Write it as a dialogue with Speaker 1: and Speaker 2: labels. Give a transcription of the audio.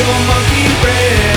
Speaker 1: give a monkey bread.